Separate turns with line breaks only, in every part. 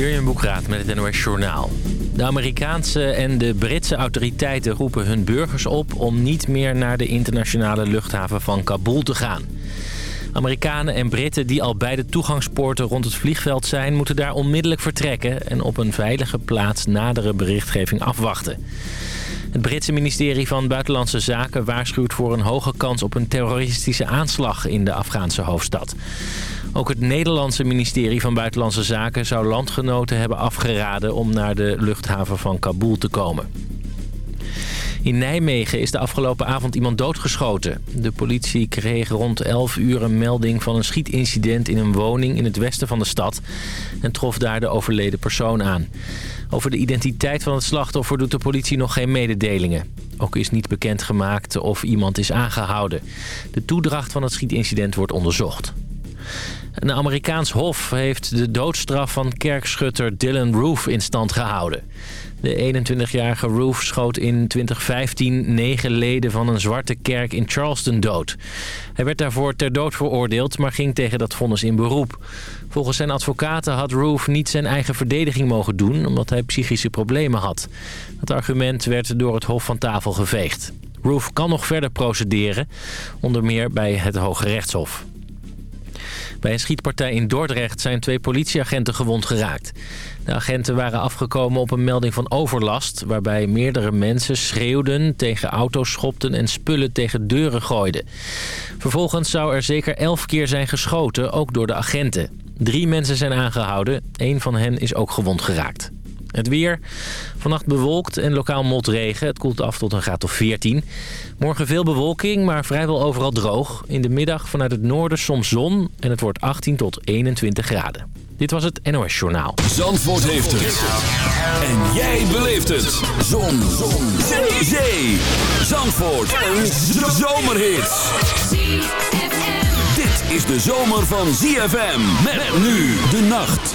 Jurjen Boekraat met het NOS Journaal. De Amerikaanse en de Britse autoriteiten roepen hun burgers op... om niet meer naar de internationale luchthaven van Kabul te gaan. Amerikanen en Britten die al bij de toegangspoorten rond het vliegveld zijn... moeten daar onmiddellijk vertrekken en op een veilige plaats nadere berichtgeving afwachten. Het Britse ministerie van Buitenlandse Zaken waarschuwt voor een hoge kans op een terroristische aanslag in de Afghaanse hoofdstad. Ook het Nederlandse ministerie van Buitenlandse Zaken zou landgenoten hebben afgeraden om naar de luchthaven van Kabul te komen. In Nijmegen is de afgelopen avond iemand doodgeschoten. De politie kreeg rond 11 uur een melding van een schietincident in een woning in het westen van de stad... en trof daar de overleden persoon aan. Over de identiteit van het slachtoffer doet de politie nog geen mededelingen. Ook is niet bekendgemaakt of iemand is aangehouden. De toedracht van het schietincident wordt onderzocht. Een Amerikaans hof heeft de doodstraf van kerkschutter Dylan Roof in stand gehouden. De 21-jarige Roof schoot in 2015 negen leden van een zwarte kerk in Charleston dood. Hij werd daarvoor ter dood veroordeeld, maar ging tegen dat vonnis in beroep. Volgens zijn advocaten had Roof niet zijn eigen verdediging mogen doen... omdat hij psychische problemen had. Dat argument werd door het Hof van tafel geveegd. Roof kan nog verder procederen, onder meer bij het Hoge Rechtshof. Bij een schietpartij in Dordrecht zijn twee politieagenten gewond geraakt. De agenten waren afgekomen op een melding van overlast... waarbij meerdere mensen schreeuwden, tegen auto's schopten en spullen tegen deuren gooiden. Vervolgens zou er zeker elf keer zijn geschoten, ook door de agenten. Drie mensen zijn aangehouden, één van hen is ook gewond geraakt. Het weer. Vannacht bewolkt en lokaal motregen. Het koelt af tot een graad of 14. Morgen veel bewolking, maar vrijwel overal droog. In de middag vanuit het noorden soms zon en het wordt 18 tot 21 graden. Dit was het NOS Journaal.
Zandvoort heeft het. En jij beleeft het. Zon. zon. Zee. Zee. Zandvoort. Een zomerhit. Dit is de zomer van ZFM. Met nu de nacht.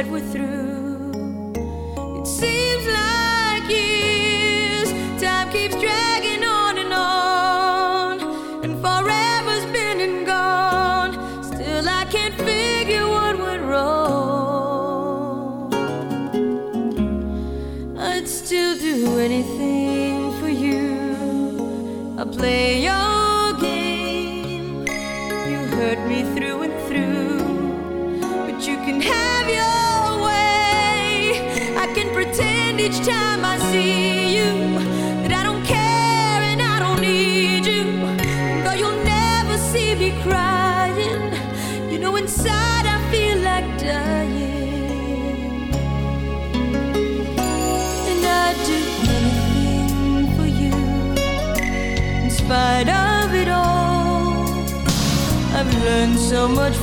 said we're through. much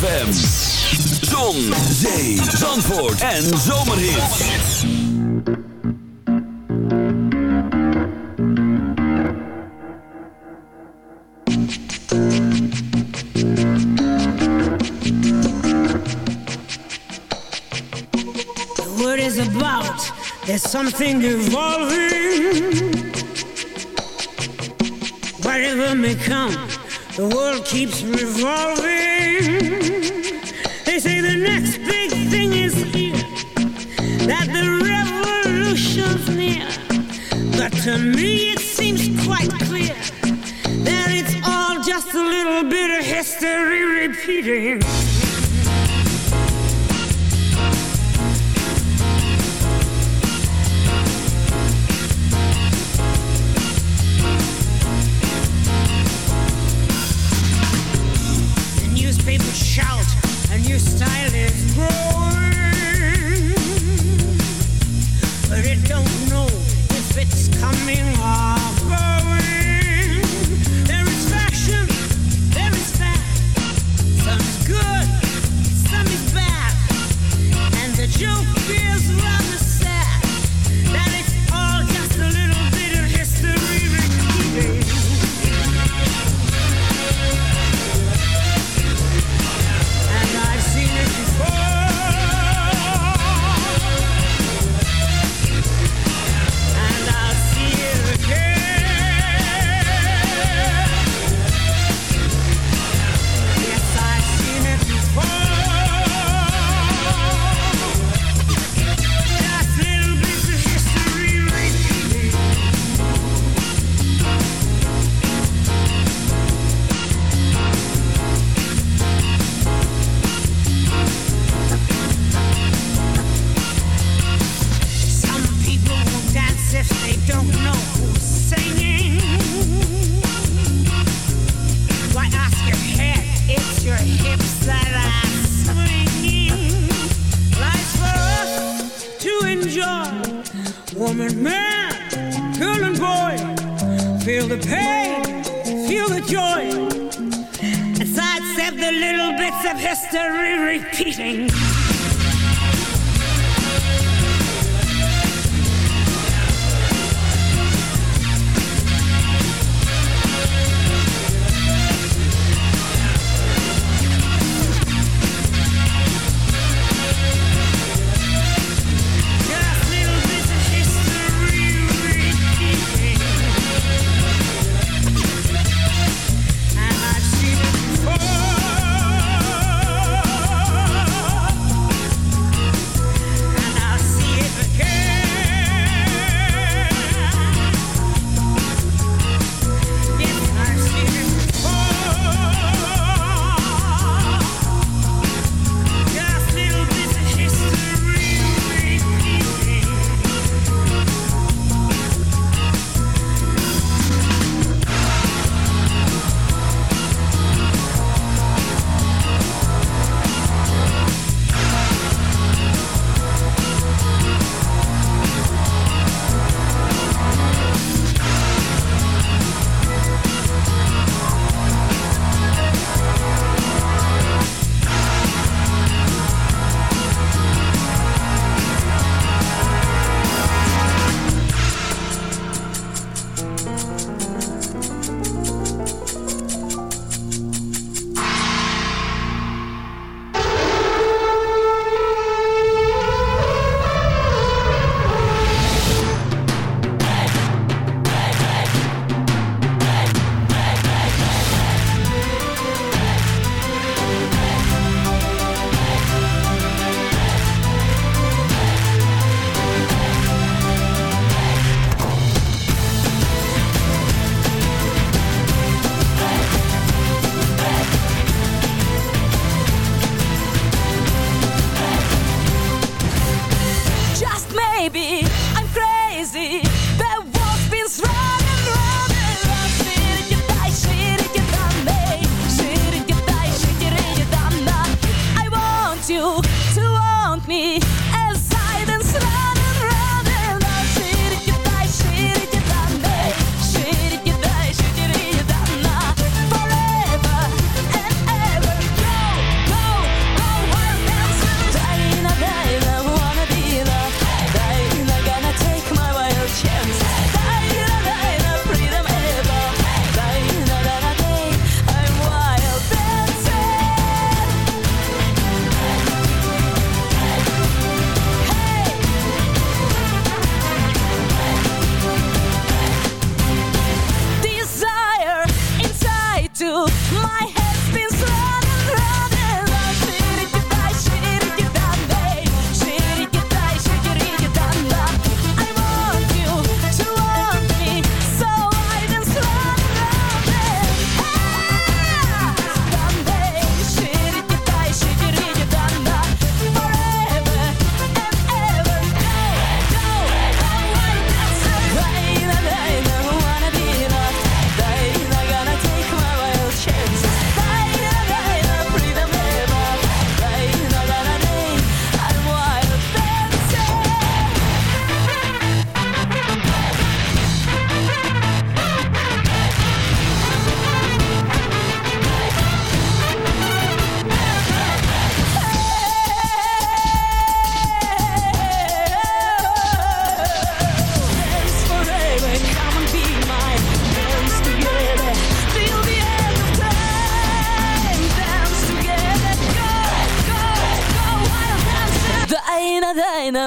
ZFM. Zon, zee, zandvoort en zomerhit.
The word is about, there's something
divine.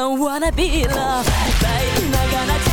I don't wanna be loved by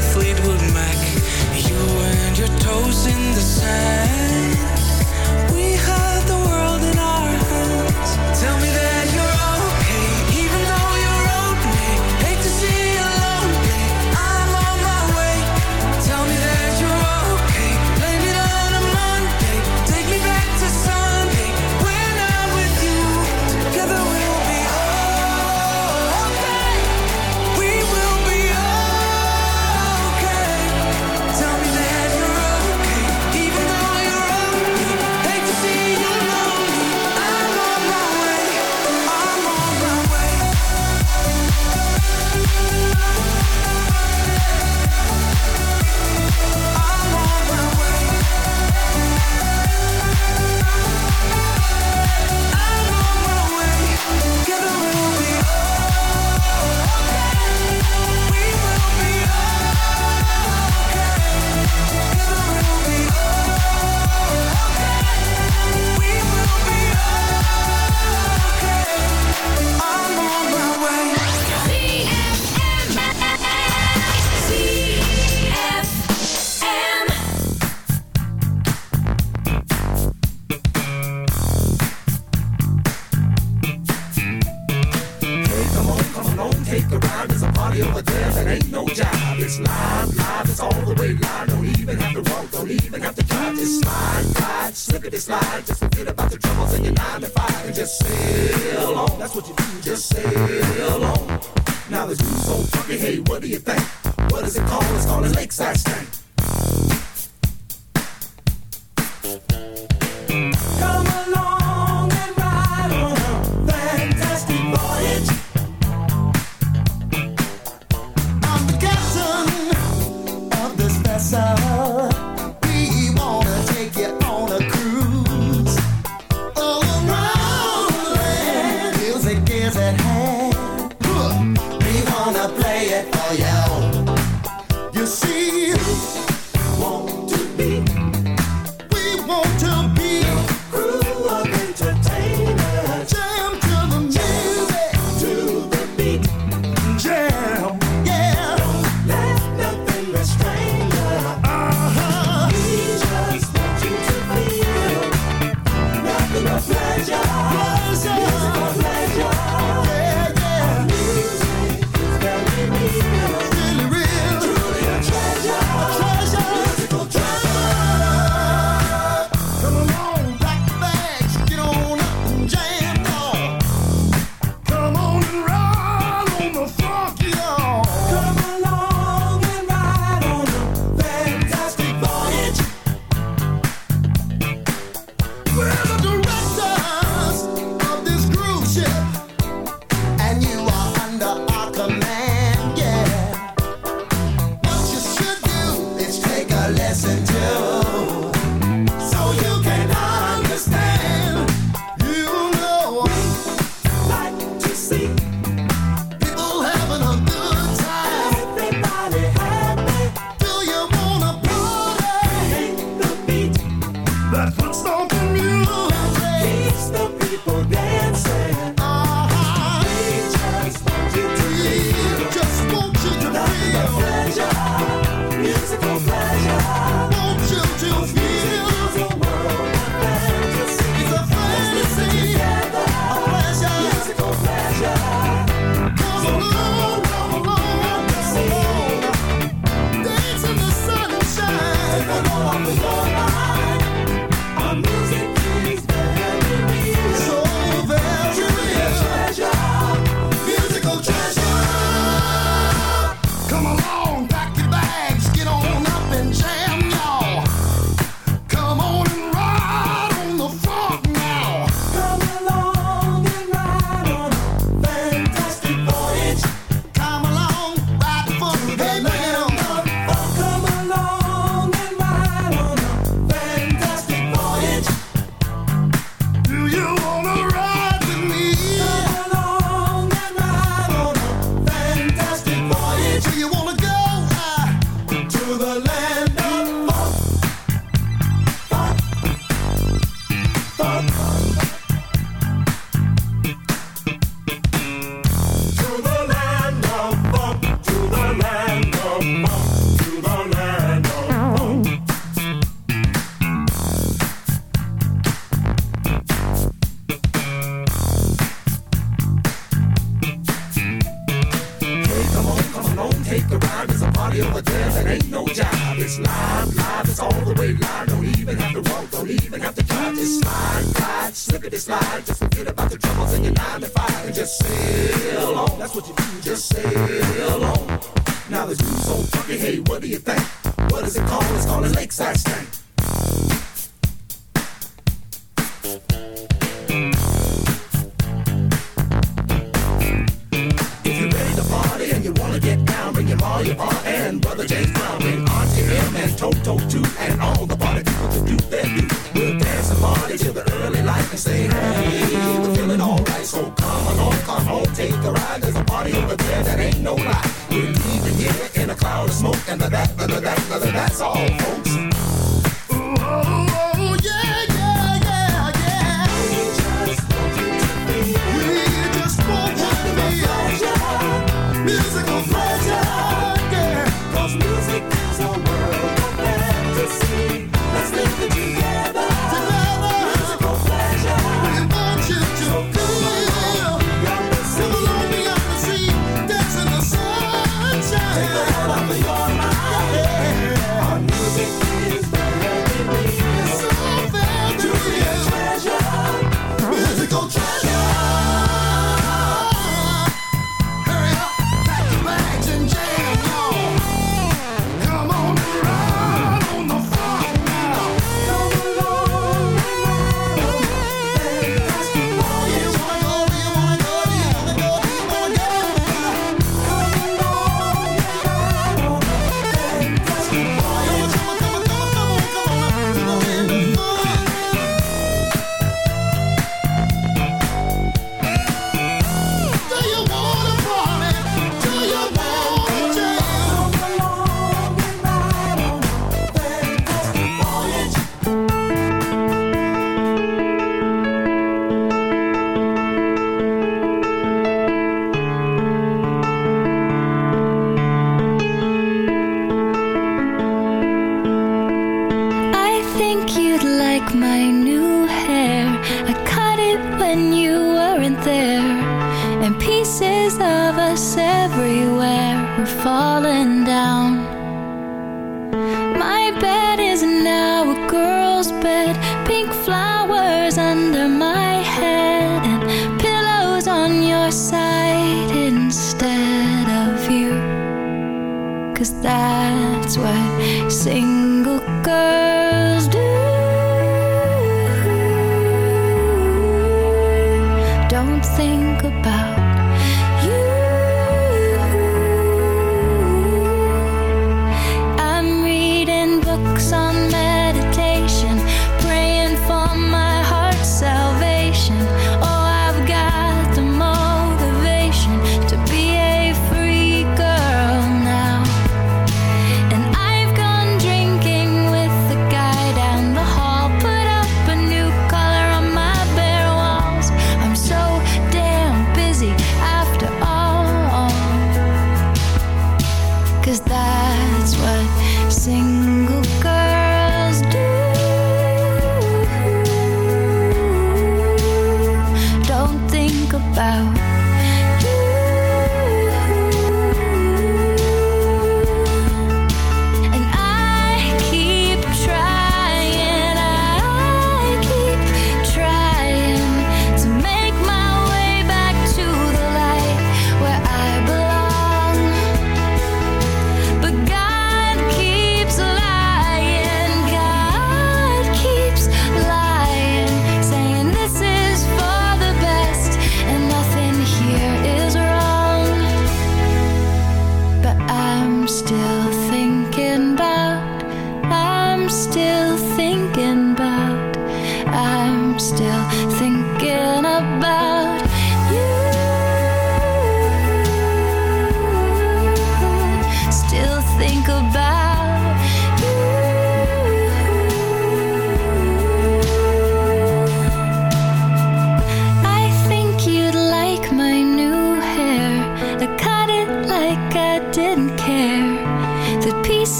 Fleetwood Mac. You and your toes in the sand.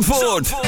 Zandvoort.